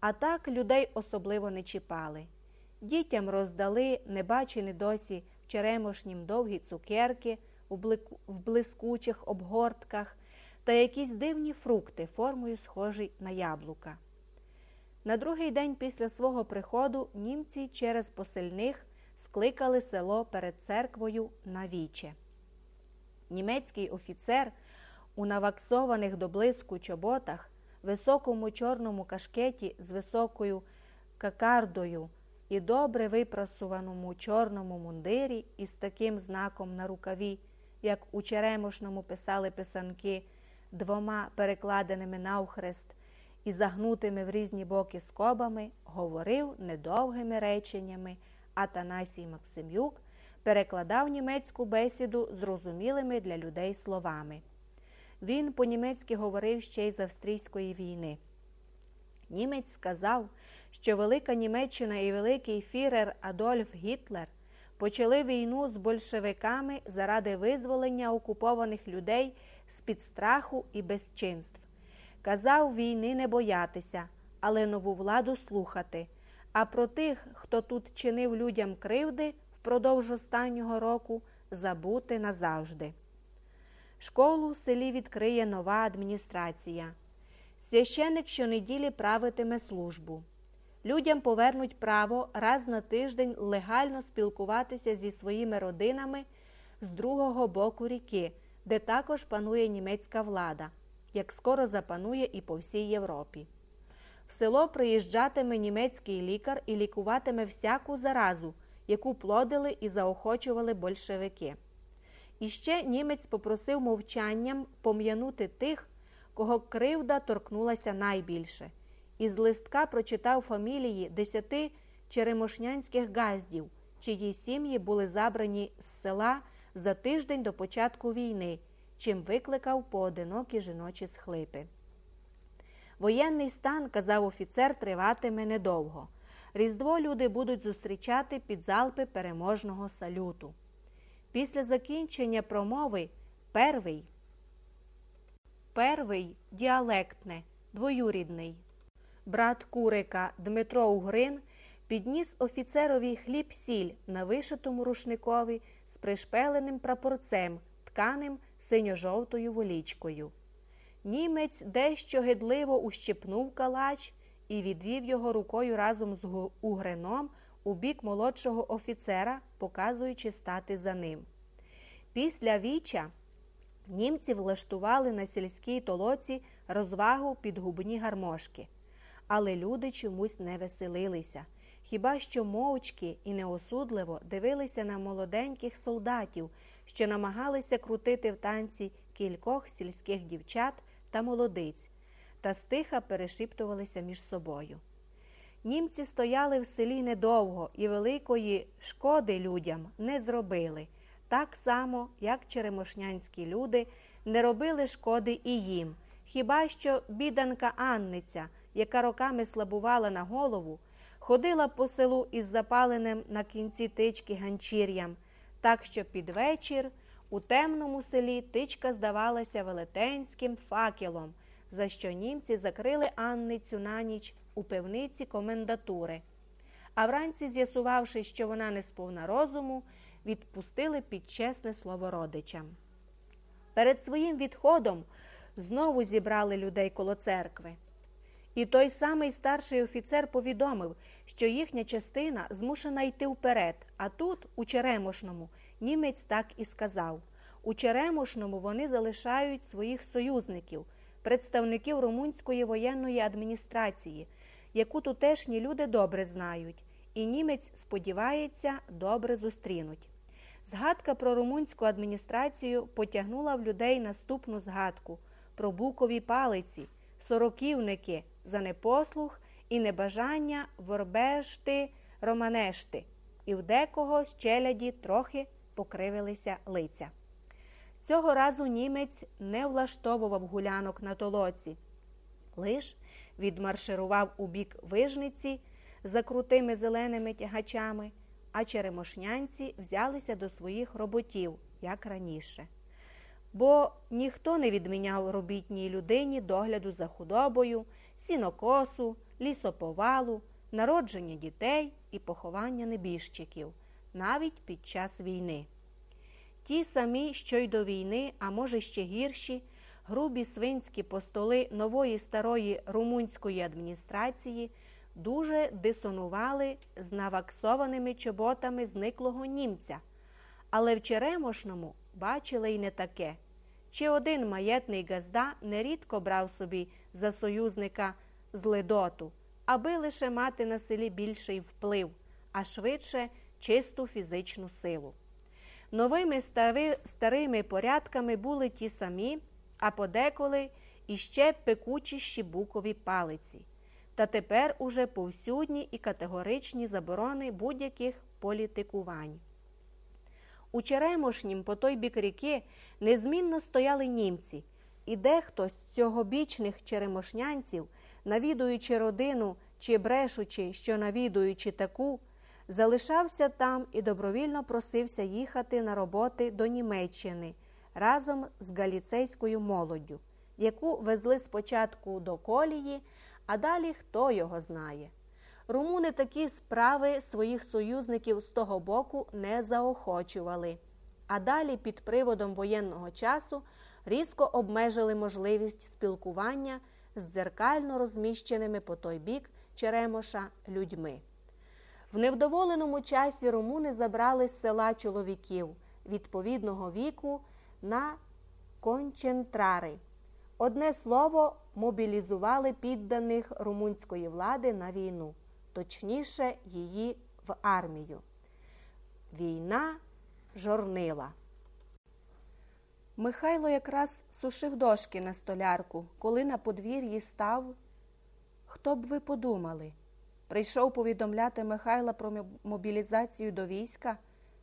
А так людей особливо не чіпали. Дітям роздали небачені досі в черемошнім довгі цукерки в блискучих обгортках та якісь дивні фрукти формою схожі на яблука. На другий день після свого приходу німці через посильних скликали село перед церквою на віче. Німецький офіцер у наваксованих до блиску чоботах, високому чорному кашкеті з високою какардою і добре випрасуваному чорному мундирі із таким знаком на рукаві, як у Черемошному писали писанки двома перекладеними навхрест і загнутими в різні боки скобами, говорив недовгими реченнями. Атанасій Максимюк перекладав німецьку бесіду зрозумілими для людей словами. Він по-німецьки говорив ще й з австрійської війни. Німець сказав, що Велика Німеччина і великий фірер Адольф Гітлер почали війну з большевиками заради визволення окупованих людей з під страху і безчинств. Казав війни не боятися, але нову владу слухати. А про тих, хто тут чинив людям кривди впродовж останнього року, забути назавжди. Школу в селі відкриє нова адміністрація. Священик щонеділі правитиме службу. Людям повернуть право раз на тиждень легально спілкуватися зі своїми родинами з другого боку ріки, де також панує німецька влада, як скоро запанує і по всій Європі. В село приїжджатиме німецький лікар і лікуватиме всяку заразу, яку плодили і заохочували большевики. І ще німець попросив мовчанням пом'янути тих, кого кривда торкнулася найбільше, і з листка прочитав фамілії десяти черемошнянських газдів, чиї сім'ї були забрані з села за тиждень до початку війни, чим викликав поодинокі жіночі схлипи. Воєнний стан, казав офіцер, триватиме недовго. Різдво люди будуть зустрічати під залпи переможного салюту. Після закінчення промови первий, первий діалектне, двоюрідний. Брат Курика Дмитро Угрин підніс офіцерові хліб сіль на вишитому рушникові з пришпеленим прапорцем, тканим синьо-жовтою волічкою. Німець дещо гидливо ущипнув калач і відвів його рукою разом з угреном у бік молодшого офіцера, показуючи стати за ним. Після віча німці влаштували на сільській толоці розвагу під губні гармошки, але люди чомусь не веселилися. Хіба що мовчки і неосудливо дивилися на молоденьких солдатів, що намагалися крутити в танці кількох сільських дівчат та молодиць, та стиха перешіптувалися між собою. Німці стояли в селі недовго і великої шкоди людям не зробили, так само, як черемошнянські люди не робили шкоди і їм. Хіба що біданка Анниця, яка роками слабувала на голову, ходила по селу із запаленим на кінці тички ганчір'ям, так що під вечір у темному селі тичка здавалася велетенським факелом, за що німці закрили Анницю на ніч у пивниці комендатури. А вранці, з'ясувавши, що вона не сповна розуму, відпустили під чесне слово родичам. Перед своїм відходом знову зібрали людей коло церкви. І той самий старший офіцер повідомив, що їхня частина змушена йти вперед, а тут, у Черемошному, німець так і сказав. У Черемошному вони залишають своїх союзників, представників румунської воєнної адміністрації, яку тутешні люди добре знають, і німець сподівається, добре зустрінуть. Згадка про румунську адміністрацію потягнула в людей наступну згадку про букові палиці, сороківники за непослух і небажання ворбешти романешти, і в декого з челяді трохи покривилися лиця. Цього разу німець не влаштовував гулянок на толоці, лиш відмарширував у бік вижниці за крутими зеленими тягачами, а черемошнянці взялися до своїх роботів, як раніше. Бо ніхто не відміняв робітній людині догляду за худобою, сінокосу, лісоповалу, народження дітей і поховання небіжчиків, навіть під час війни. Ті самі, що й до війни, а може ще гірші, грубі свинські постоли нової старої румунської адміністрації дуже дисонували з наваксованими чоботами зниклого німця, але в Черемошному бачили й не таке. Чи один маєтний газда нерідко брав собі за союзника злидоту, аби лише мати на селі більший вплив, а швидше чисту фізичну силу. Новими стари, старими порядками були ті самі, а подеколи іще пекучіші букові палиці, та тепер уже повсюдні і категоричні заборони будь-яких політикувань. У Черемошнім по той бік ріки незмінно стояли німці, і дехто з цьогобічних черемошнянців, навідуючи родину чи брешучи, що навідуючи таку, залишався там і добровільно просився їхати на роботи до Німеччини разом з галіцейською молоддю, яку везли спочатку до колії, а далі хто його знає. Румуни такі справи своїх союзників з того боку не заохочували, а далі під приводом воєнного часу різко обмежили можливість спілкування з дзеркально розміщеними по той бік Черемоша людьми. В невдоволеному часі румуни забрали з села чоловіків відповідного віку на кончентрари. Одне слово, мобілізували підданих румунської влади на війну, точніше, її в армію. Війна жорнила. Михайло якраз сушив дошки на столярку, коли на подвір'ї став. Хто б ви подумали? Прийшов повідомляти Михайла про мобілізацію до війська